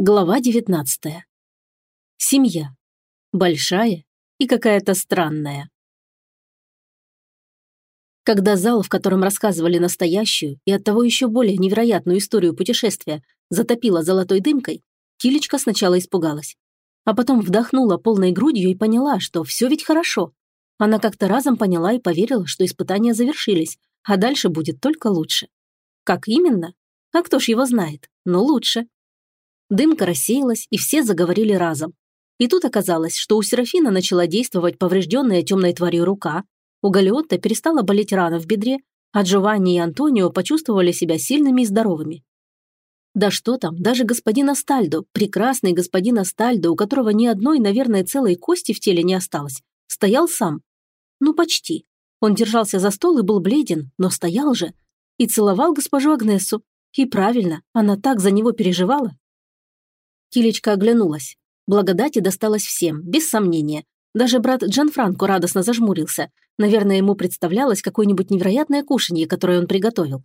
Глава 19. Семья. Большая и какая-то странная. Когда зал, в котором рассказывали настоящую и оттого еще более невероятную историю путешествия, затопила золотой дымкой, Тилечка сначала испугалась. А потом вдохнула полной грудью и поняла, что все ведь хорошо. Она как-то разом поняла и поверила, что испытания завершились, а дальше будет только лучше. Как именно? А кто ж его знает? Но лучше. Дымка рассеялась, и все заговорили разом. И тут оказалось, что у Серафина начала действовать поврежденная темной тварью рука, у Галиотта перестала болеть рана в бедре, а Джованни и Антонио почувствовали себя сильными и здоровыми. Да что там, даже господин Астальдо, прекрасный господин Астальдо, у которого ни одной, наверное, целой кости в теле не осталось, стоял сам. Ну, почти. Он держался за стол и был бледен, но стоял же. И целовал госпожу Агнесу. И правильно, она так за него переживала. Килечка оглянулась. Благодати досталось всем, без сомнения. Даже брат Джанфранко радостно зажмурился. Наверное, ему представлялось какое-нибудь невероятное кушанье, которое он приготовил.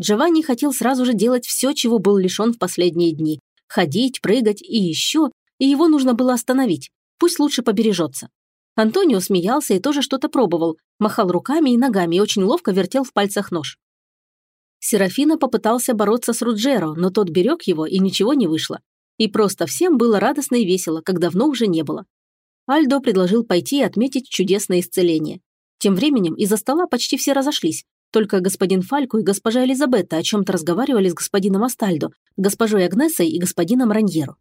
Джованни хотел сразу же делать все, чего был лишен в последние дни. Ходить, прыгать и еще, и его нужно было остановить. Пусть лучше побережется. Антонио смеялся и тоже что-то пробовал, махал руками и ногами и очень ловко вертел в пальцах нож. Серафина попытался бороться с Руджеро, но тот берег его, и ничего не вышло. И просто всем было радостно и весело, как давно уже не было. Альдо предложил пойти и отметить чудесное исцеление. Тем временем из-за стола почти все разошлись. Только господин Фальку и госпожа Элизабетта о чем-то разговаривали с господином Астальдо, госпожой Агнесой и господином Раньеро.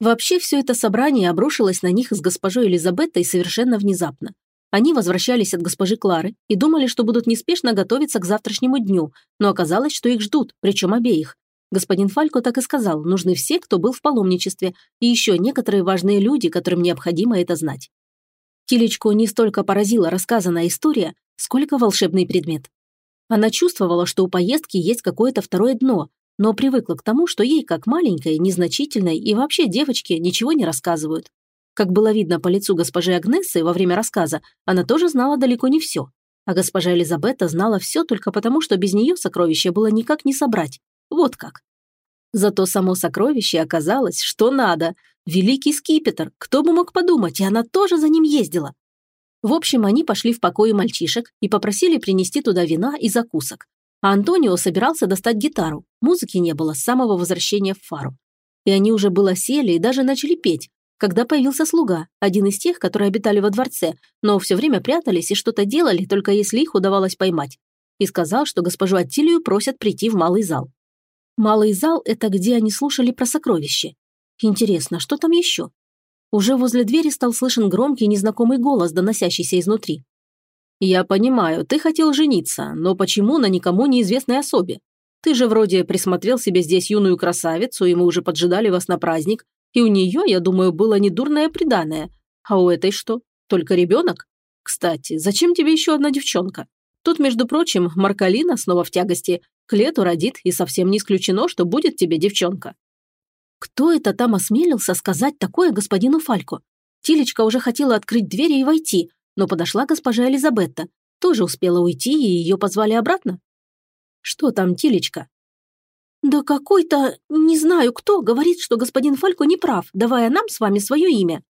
Вообще все это собрание обрушилось на них с госпожой Элизабеттой совершенно внезапно. Они возвращались от госпожи Клары и думали, что будут неспешно готовиться к завтрашнему дню, но оказалось, что их ждут, причем обеих. Господин Фалько так и сказал, нужны все, кто был в паломничестве, и еще некоторые важные люди, которым необходимо это знать. Килечку не столько поразила рассказанная история, сколько волшебный предмет. Она чувствовала, что у поездки есть какое-то второе дно, но привыкла к тому, что ей, как маленькой, незначительной и вообще девочке, ничего не рассказывают. Как было видно по лицу госпожи Агнессы во время рассказа, она тоже знала далеко не все. А госпожа Элизабетта знала все только потому, что без нее сокровище было никак не собрать. Вот как. Зато само сокровище оказалось, что надо. Великий скипетр, кто бы мог подумать, и она тоже за ним ездила. В общем, они пошли в покое мальчишек и попросили принести туда вина и закусок. А Антонио собирался достать гитару. Музыки не было с самого возвращения в фару. И они уже было сели и даже начали петь, когда появился слуга, один из тех, которые обитали во дворце, но все время прятались и что-то делали, только если их удавалось поймать. И сказал, что госпожу Аттилию просят прийти в малый зал. Малый зал – это где они слушали про сокровище. Интересно, что там еще? Уже возле двери стал слышен громкий незнакомый голос, доносящийся изнутри. «Я понимаю, ты хотел жениться, но почему на никому неизвестной особе? Ты же вроде присмотрел себе здесь юную красавицу, и мы уже поджидали вас на праздник, и у нее, я думаю, было недурное приданое. А у этой что? Только ребенок? Кстати, зачем тебе еще одна девчонка? Тут, между прочим, Маркалина снова в тягости, к лету родит, и совсем не исключено, что будет тебе девчонка». Кто это там осмелился сказать такое господину Фалько? Тилечка уже хотела открыть двери и войти, но подошла госпожа Элизабетта. Тоже успела уйти, и ее позвали обратно. «Что там, Тилечка?» «Да какой-то, не знаю кто, говорит, что господин Фалько не прав, давая нам с вами свое имя».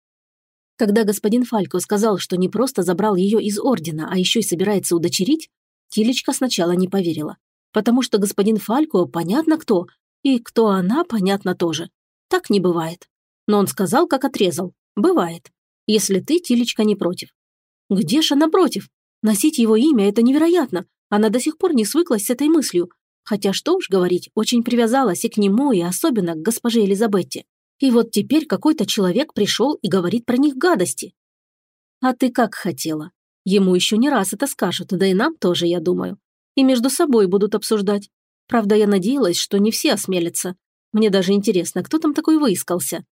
Когда господин Фалько сказал, что не просто забрал ее из ордена, а еще и собирается удочерить, Тилечка сначала не поверила потому что господин Фалько понятно кто, и кто она понятно тоже. Так не бывает. Но он сказал, как отрезал. Бывает. Если ты, Тилечка, не против. Где ж она против? Носить его имя – это невероятно. Она до сих пор не свыклась с этой мыслью. Хотя что уж говорить, очень привязалась и к нему, и особенно к госпоже Элизабетте. И вот теперь какой-то человек пришел и говорит про них гадости. А ты как хотела? Ему еще не раз это скажут, да и нам тоже, я думаю и между собой будут обсуждать. Правда, я надеялась, что не все осмелятся. Мне даже интересно, кто там такой выискался.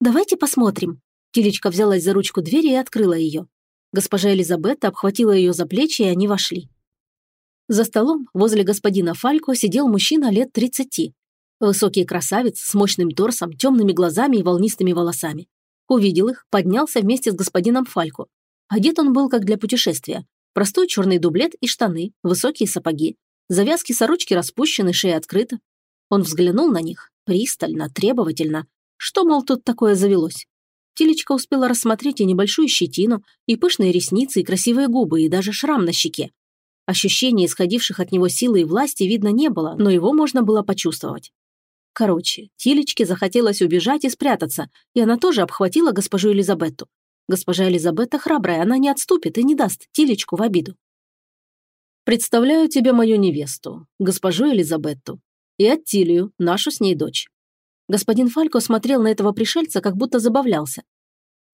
«Давайте посмотрим». Тилечка взялась за ручку двери и открыла ее. Госпожа Элизабетта обхватила ее за плечи, и они вошли. За столом возле господина Фалько сидел мужчина лет тридцати. Высокий красавец с мощным торсом, темными глазами и волнистыми волосами. Увидел их, поднялся вместе с господином Фалько. Одет он был как для путешествия. Простой черный дублет и штаны, высокие сапоги. Завязки сорочки распущены, шея открыта. Он взглянул на них, пристально, требовательно. Что, мол, тут такое завелось? Тилечка успела рассмотреть и небольшую щетину, и пышные ресницы, и красивые губы, и даже шрам на щеке. Ощущений, исходивших от него силы и власти, видно не было, но его можно было почувствовать. Короче, Тилечке захотелось убежать и спрятаться, и она тоже обхватила госпожу Элизабетту. Госпожа Элизабетта храбрая, она не отступит и не даст Тилечку в обиду. «Представляю тебе мою невесту, госпожу Элизабетту, и Аттилию, нашу с ней дочь». Господин Фалько смотрел на этого пришельца, как будто забавлялся.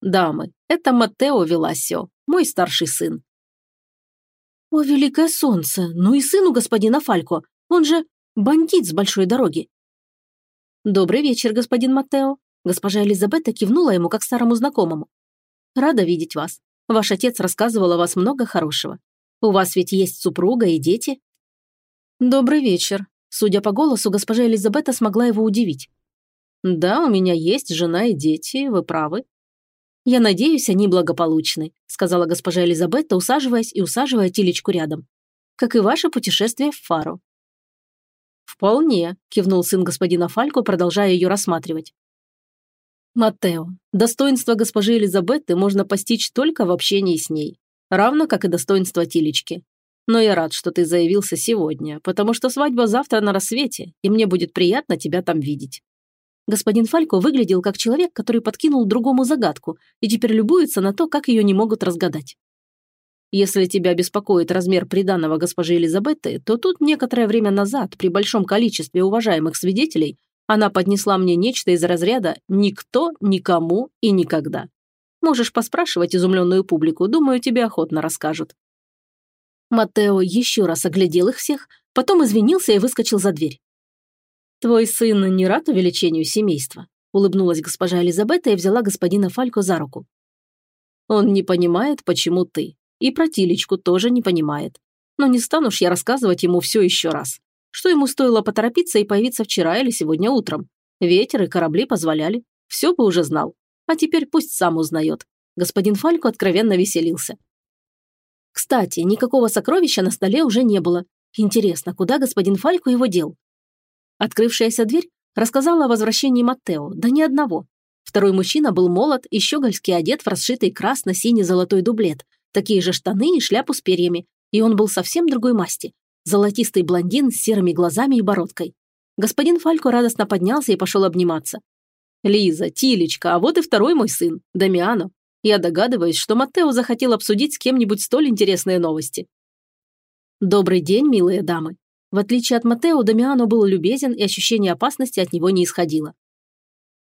«Дамы, это Маттео Веласио, мой старший сын. «О, великое солнце! Ну и сыну господина Фалько! Он же бандит с большой дороги!» «Добрый вечер, господин Маттео!» Госпожа Элизабетта кивнула ему как старому знакомому. «Рада видеть вас. Ваш отец рассказывал о вас много хорошего. У вас ведь есть супруга и дети?» «Добрый вечер!» Судя по голосу, госпожа Элизабетта смогла его удивить. «Да, у меня есть жена и дети, вы правы. «Я надеюсь, они благополучны», сказала госпожа Элизабетта, усаживаясь и усаживая Тилечку рядом. «Как и ваше путешествие в Фару». «Вполне», – кивнул сын господина Фалько, продолжая ее рассматривать. «Маттео, достоинство госпожи Элизабетты можно постичь только в общении с ней, равно как и достоинство Тилечки. Но я рад, что ты заявился сегодня, потому что свадьба завтра на рассвете, и мне будет приятно тебя там видеть. Господин Фалько выглядел как человек, который подкинул другому загадку и теперь любуется на то, как ее не могут разгадать. Если тебя беспокоит размер приданного госпожи Елизабетты, то тут некоторое время назад, при большом количестве уважаемых свидетелей, она поднесла мне нечто из разряда «никто, никому и никогда». Можешь поспрашивать изумленную публику, думаю, тебе охотно расскажут. Матео еще раз оглядел их всех, потом извинился и выскочил за дверь. «Твой сын не рад увеличению семейства?» улыбнулась госпожа Элизабета и взяла господина Фалько за руку. «Он не понимает, почему ты. И про Тилечку тоже не понимает. Но не стану ж я рассказывать ему все еще раз. Что ему стоило поторопиться и появиться вчера или сегодня утром? Ветер и корабли позволяли. Все бы уже знал. А теперь пусть сам узнает». Господин Фалько откровенно веселился. Кстати, никакого сокровища на столе уже не было. Интересно, куда господин Фалько его дел? Открывшаяся дверь рассказала о возвращении Маттео, да ни одного. Второй мужчина был молод и щегольски одет в расшитый красно-синий-золотой дублет, такие же штаны и шляпу с перьями, и он был совсем другой масти. Золотистый блондин с серыми глазами и бородкой. Господин Фалько радостно поднялся и пошел обниматься. «Лиза, Тилечка, а вот и второй мой сын, Дамиано. Я догадываюсь, что Маттео захотел обсудить с кем-нибудь столь интересные новости». «Добрый день, милые дамы. В отличие от Матео, Дамиано был любезен, и ощущение опасности от него не исходило.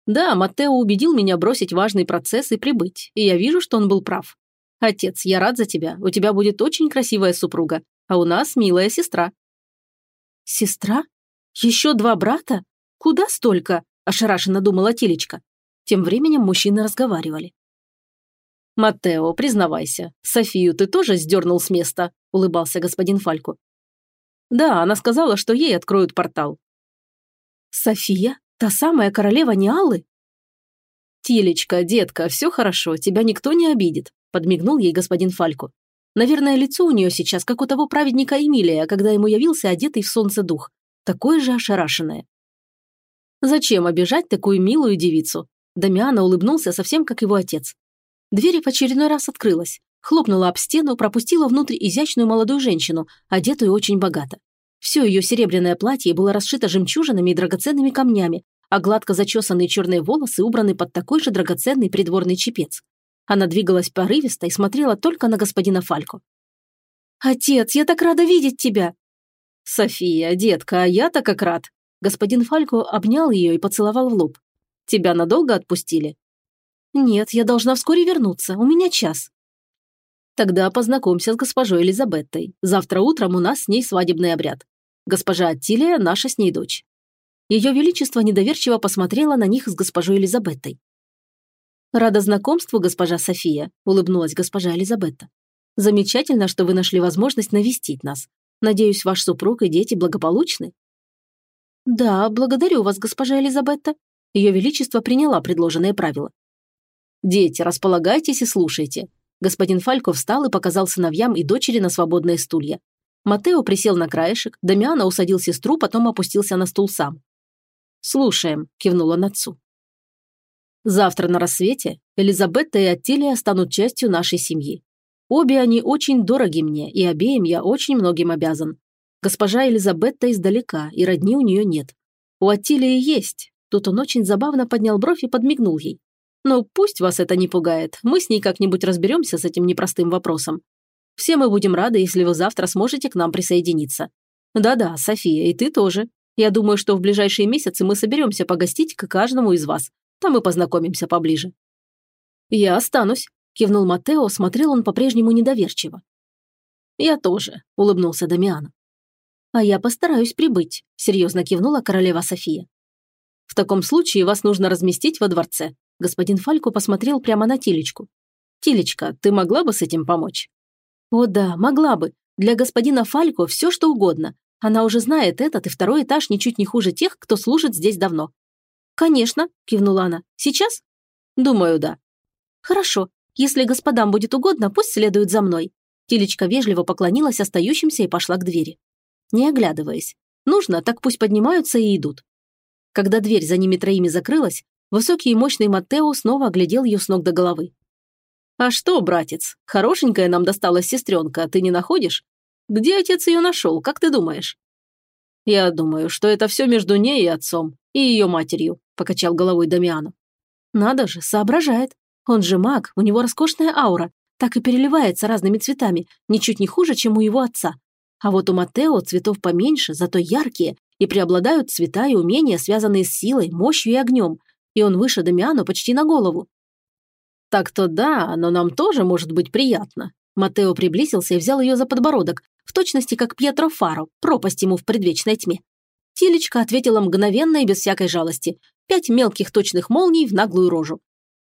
Да, Матео убедил меня бросить важный процесс и прибыть, и я вижу, что он был прав. Отец, я рад за тебя, у тебя будет очень красивая супруга, а у нас милая сестра. Сестра? Еще два брата? Куда столько? Ошарашенно думала Тилечка. Тем временем мужчины разговаривали. «Маттео, признавайся, Софию ты тоже сдернул с места?» – улыбался господин Фальку. Да, она сказала, что ей откроют портал. София? Та самая королева Ниалы? Тилечка, детка, все хорошо, тебя никто не обидит, подмигнул ей господин Фалько. Наверное, лицо у нее сейчас, как у того праведника Эмилия, когда ему явился одетый в солнце дух. Такое же ошарашенное. Зачем обижать такую милую девицу? Дамиана улыбнулся совсем как его отец. Дверь в очередной раз открылась хлопнула об стену, пропустила внутрь изящную молодую женщину, одетую очень богато. Все ее серебряное платье было расшито жемчужинами и драгоценными камнями, а гладко зачесанные черные волосы убраны под такой же драгоценный придворный чепец. Она двигалась порывисто и смотрела только на господина Фалько. «Отец, я так рада видеть тебя!» «София, детка, а я-то как рад!» Господин Фалько обнял ее и поцеловал в лоб. «Тебя надолго отпустили?» «Нет, я должна вскоре вернуться, у меня час». Тогда познакомься с госпожой Элизабеттой. Завтра утром у нас с ней свадебный обряд. Госпожа Аттилия – наша с ней дочь». Ее Величество недоверчиво посмотрела на них с госпожой Элизабеттой. «Рада знакомству, госпожа София», – улыбнулась госпожа Элизабетта. «Замечательно, что вы нашли возможность навестить нас. Надеюсь, ваш супруг и дети благополучны?» «Да, благодарю вас, госпожа Элизабетта». Ее Величество приняла предложенные правила. «Дети, располагайтесь и слушайте. Господин Фалько встал и показал сыновьям и дочери на свободные стулья. Матео присел на краешек, Дамиана усадил сестру, потом опустился на стул сам. «Слушаем», – кивнула Нацу. «Завтра на рассвете Элизабетта и Аттилия станут частью нашей семьи. Обе они очень дороги мне, и обеим я очень многим обязан. Госпожа Элизабетта издалека, и родни у нее нет. У Аттилии есть». Тут он очень забавно поднял бровь и подмигнул ей. «Но пусть вас это не пугает, мы с ней как-нибудь разберемся с этим непростым вопросом. Все мы будем рады, если вы завтра сможете к нам присоединиться. Да-да, София, и ты тоже. Я думаю, что в ближайшие месяцы мы соберемся погостить к каждому из вас. Там и познакомимся поближе». «Я останусь», – кивнул Матео, смотрел он по-прежнему недоверчиво. «Я тоже», – улыбнулся Дамиан. «А я постараюсь прибыть», – серьезно кивнула королева София. «В таком случае вас нужно разместить во дворце». Господин Фалько посмотрел прямо на Тилечку. «Тилечка, ты могла бы с этим помочь?» «О да, могла бы. Для господина Фалько все что угодно. Она уже знает этот и второй этаж ничуть не хуже тех, кто служит здесь давно». «Конечно», – кивнула она. «Сейчас?» «Думаю, да». «Хорошо. Если господам будет угодно, пусть следуют за мной». Тилечка вежливо поклонилась остающимся и пошла к двери. Не оглядываясь. Нужно, так пусть поднимаются и идут. Когда дверь за ними троими закрылась, высокий и мощный Маттео снова оглядел ее с ног до головы. «А что, братец, хорошенькая нам досталась сестренка, ты не находишь? Где отец ее нашел, как ты думаешь?» «Я думаю, что это все между ней и отцом, и ее матерью», – покачал головой Дамиану. «Надо же, соображает. Он же маг, у него роскошная аура, так и переливается разными цветами, ничуть не хуже, чем у его отца. А вот у Матео цветов поменьше, зато яркие, и преобладают цвета и умения, связанные с силой, мощью и огнем, и он выше Дамиану почти на голову. «Так-то да, но нам тоже может быть приятно». Матео приблизился и взял ее за подбородок, в точности как Пьетро Фаро, пропасть ему в предвечной тьме. Тилечка ответила мгновенно и без всякой жалости. Пять мелких точных молний в наглую рожу.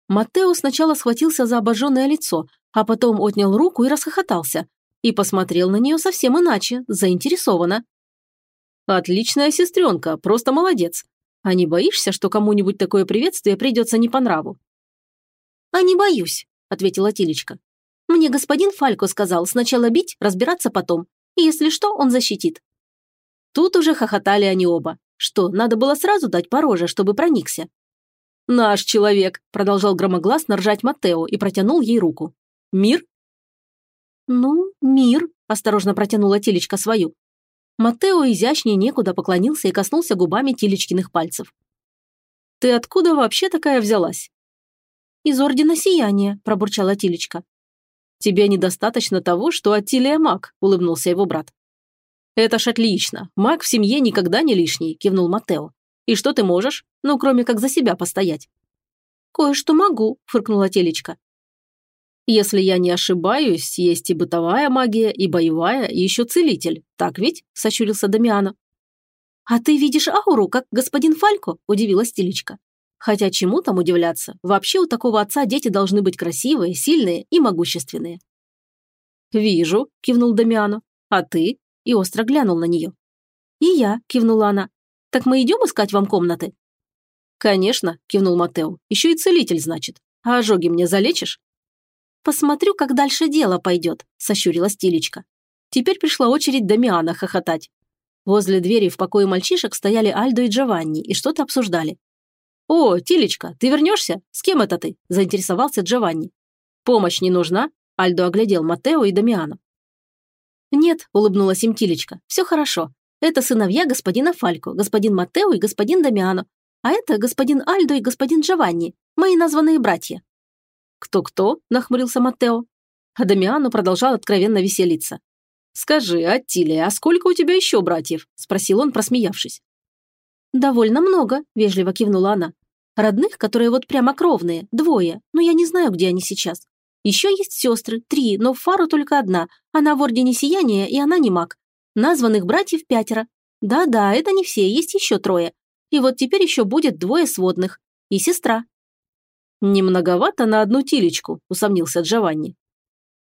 Матео сначала схватился за обожженное лицо, а потом отнял руку и расхохотался. И посмотрел на нее совсем иначе, заинтересованно. «Отличная сестренка, просто молодец. А не боишься, что кому-нибудь такое приветствие придется не по нраву?» «А не боюсь», – ответила Тилечка. «Мне господин Фалько сказал сначала бить, разбираться потом. И если что, он защитит». Тут уже хохотали они оба. Что, надо было сразу дать по роже, чтобы проникся? «Наш человек», – продолжал громогласно ржать Маттео и протянул ей руку. «Мир?» «Ну, мир», – осторожно протянула Тилечка свою. Маттео изящнее некуда поклонился и коснулся губами Тилечкиных пальцев. «Ты откуда вообще такая взялась?» «Из Ордена Сияния», – пробурчала Тилечка. «Тебе недостаточно того, что Атилия маг», – улыбнулся его брат. «Это ж отлично. Маг в семье никогда не лишний», – кивнул Матео. «И что ты можешь? Ну, кроме как за себя постоять». «Кое-что могу», – фыркнула Телечка. «Если я не ошибаюсь, есть и бытовая магия, и боевая, и еще целитель. Так ведь?» – сощурился Дамиано. «А ты видишь ауру, как господин Фалько?» – удивилась Телечка. Хотя чему там удивляться? Вообще у такого отца дети должны быть красивые, сильные и могущественные. «Вижу», – кивнул Дамиано. «А ты?» – и остро глянул на нее. «И я», – кивнула она. «Так мы идем искать вам комнаты?» «Конечно», – кивнул Матео. «Еще и целитель, значит. А ожоги мне залечишь?» «Посмотрю, как дальше дело пойдет», – сощурилась Тилечка. Теперь пришла очередь Дамиана хохотать. Возле двери в покое мальчишек стояли Альдо и Джованни и что-то обсуждали. «О, Тилечка, ты вернешься? С кем это ты?» – заинтересовался Джованни. «Помощь не нужна?» – Альдо оглядел Матео и Дамиана. «Нет», – улыбнулась им Тилечка, – «все хорошо. Это сыновья господина Фалько, господин Матео и господин Дамиано. А это господин Альдо и господин Джованни, мои названные братья». «Кто-кто?» – нахмурился Матео. А Дамиано продолжал откровенно веселиться. «Скажи, Аттилия, а сколько у тебя еще братьев?» – спросил он, просмеявшись. «Довольно много», – вежливо кивнула она. Родных, которые вот прямо кровные, двое, но я не знаю, где они сейчас. Еще есть сестры, три, но Фару только одна. Она в Ордене Сияния, и она не маг. Названных братьев пятеро. Да-да, это не все, есть еще трое. И вот теперь еще будет двое сводных. И сестра. «Немноговато на одну тилечку», – усомнился Джованни.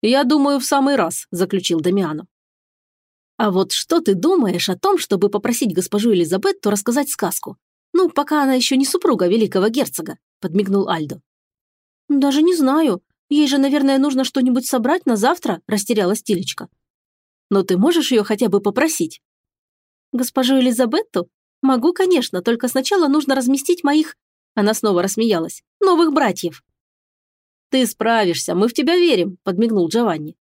«Я думаю, в самый раз», – заключил Дамиано. «А вот что ты думаешь о том, чтобы попросить госпожу Элизабетту рассказать сказку? «Ну, пока она еще не супруга великого герцога», – подмигнул Альдо. «Даже не знаю. Ей же, наверное, нужно что-нибудь собрать на завтра», – растерялась Тилечка. «Но ты можешь ее хотя бы попросить?» «Госпожу Элизабетту? «Могу, конечно, только сначала нужно разместить моих...» Она снова рассмеялась. «Новых братьев». «Ты справишься, мы в тебя верим», – подмигнул Джованни.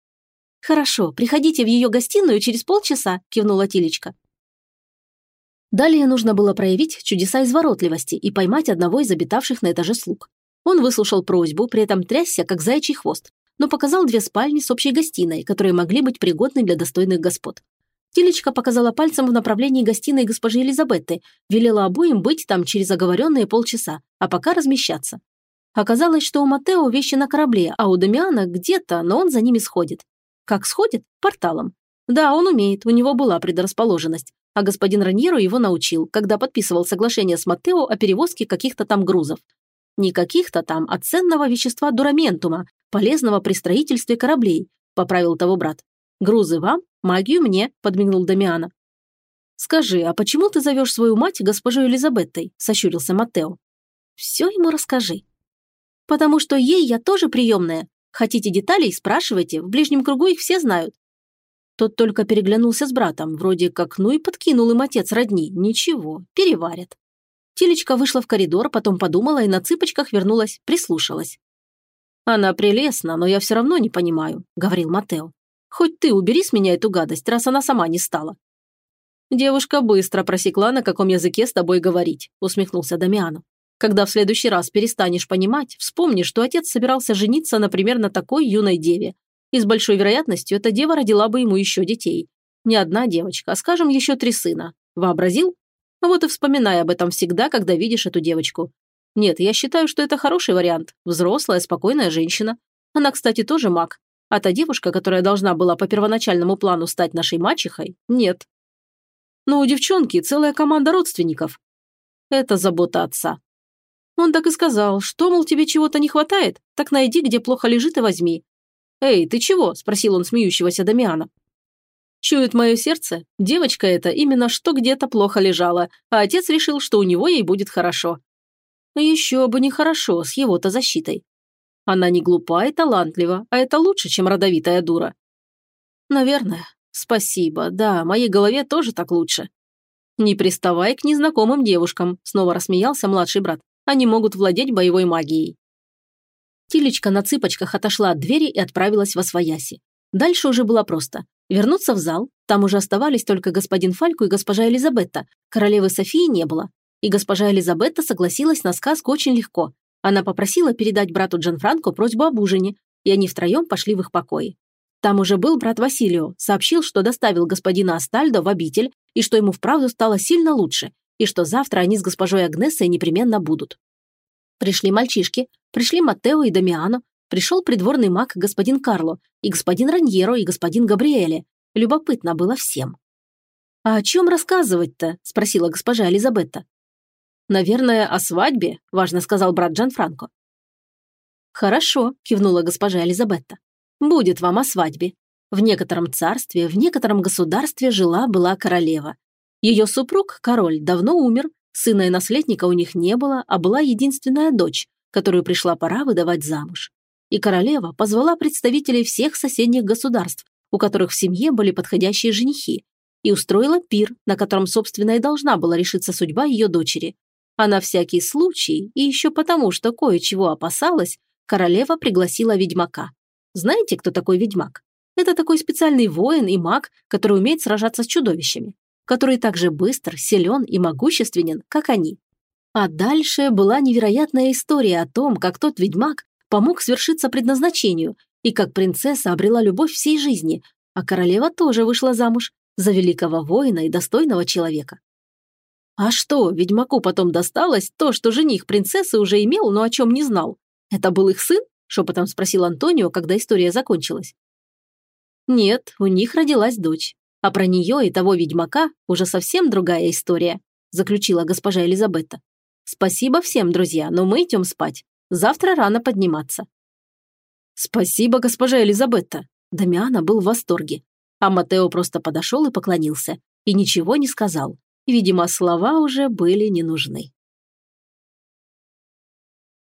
«Хорошо, приходите в ее гостиную через полчаса», – кивнула Тилечка. Далее нужно было проявить чудеса изворотливости и поймать одного из обитавших на этаже слуг. Он выслушал просьбу, при этом трясся, как заячий хвост, но показал две спальни с общей гостиной, которые могли быть пригодны для достойных господ. Тилечка показала пальцем в направлении гостиной госпожи Елизабетты, велела обоим быть там через оговоренные полчаса, а пока размещаться. Оказалось, что у Матео вещи на корабле, а у Дамиана где-то, но он за ними сходит. Как сходит? Порталом. Да, он умеет, у него была предрасположенность а господин Раньеро его научил, когда подписывал соглашение с Маттео о перевозке каких-то там грузов. Не каких-то там, а ценного вещества дураментума, полезного при строительстве кораблей, поправил того брат. «Грузы вам, магию мне», – подмигнул Дамиана. «Скажи, а почему ты зовешь свою мать госпожой Элизабеттой?» – сощурился Маттео. «Все ему расскажи». «Потому что ей я тоже приемная. Хотите деталей, спрашивайте, в ближнем кругу их все знают. Тот только переглянулся с братом, вроде как, ну и подкинул им отец родни. Ничего, переварят. Тилечка вышла в коридор, потом подумала и на цыпочках вернулась, прислушалась. «Она прелестна, но я все равно не понимаю», — говорил Матео. «Хоть ты убери с меня эту гадость, раз она сама не стала». «Девушка быстро просекла, на каком языке с тобой говорить», — усмехнулся Дамиану. «Когда в следующий раз перестанешь понимать, вспомни, что отец собирался жениться, например, на такой юной деве, и с большой вероятностью эта дева родила бы ему еще детей. Не одна девочка, а, скажем, еще три сына. Вообразил? Вот и вспоминай об этом всегда, когда видишь эту девочку. Нет, я считаю, что это хороший вариант. Взрослая, спокойная женщина. Она, кстати, тоже маг. А та девушка, которая должна была по первоначальному плану стать нашей мачехой, нет. Но у девчонки целая команда родственников. Это забота отца. Он так и сказал, что, мол, тебе чего-то не хватает, так найди, где плохо лежит и возьми. «Эй, ты чего?» – спросил он смеющегося Дамиана. Чует мое сердце, девочка эта именно что где-то плохо лежала, а отец решил, что у него ей будет хорошо. Еще бы нехорошо, с его-то защитой. Она не глупа и талантлива, а это лучше, чем родовитая дура. Наверное. Спасибо, да, моей голове тоже так лучше. Не приставай к незнакомым девушкам, снова рассмеялся младший брат. Они могут владеть боевой магией. Тилечка на цыпочках отошла от двери и отправилась во свояси. Дальше уже было просто. Вернуться в зал, там уже оставались только господин Фальку и госпожа Элизабетта, королевы Софии не было. И госпожа Элизабетта согласилась на сказку очень легко. Она попросила передать брату Джанфранко просьбу об ужине, и они втроем пошли в их покои. Там уже был брат Василио, сообщил, что доставил господина Астальдо в обитель, и что ему вправду стало сильно лучше, и что завтра они с госпожой Агнесой непременно будут. Пришли мальчишки, Пришли Маттео и Дамиано, пришел придворный маг господин Карло, и господин Раньеро, и господин Габриэле. Любопытно было всем. «А о чем рассказывать-то?» – спросила госпожа Элизабетта. «Наверное, о свадьбе», – важно сказал брат Джанфранко. «Хорошо», – кивнула госпожа Элизабетта. «Будет вам о свадьбе. В некотором царстве, в некотором государстве жила-была королева. Ее супруг, король, давно умер, сына и наследника у них не было, а была единственная дочь, которую пришла пора выдавать замуж. И королева позвала представителей всех соседних государств, у которых в семье были подходящие женихи, и устроила пир, на котором, собственно, и должна была решиться судьба ее дочери. А на всякий случай, и еще потому, что кое-чего опасалась, королева пригласила ведьмака. Знаете, кто такой ведьмак? Это такой специальный воин и маг, который умеет сражаться с чудовищами, который также быстр, силен и могущественен, как они. А дальше была невероятная история о том, как тот ведьмак помог свершиться предназначению и как принцесса обрела любовь всей жизни, а королева тоже вышла замуж за великого воина и достойного человека. А что, ведьмаку потом досталось то, что жених принцессы уже имел, но о чем не знал? Это был их сын? Шепотом спросил Антонио, когда история закончилась. Нет, у них родилась дочь. А про нее и того ведьмака уже совсем другая история, заключила госпожа Элизабетта. Спасибо всем, друзья, но мы идем спать. Завтра рано подниматься. Спасибо, госпожа Элизабетта. Дамиана был в восторге. А Матео просто подошел и поклонился. И ничего не сказал. Видимо, слова уже были не нужны.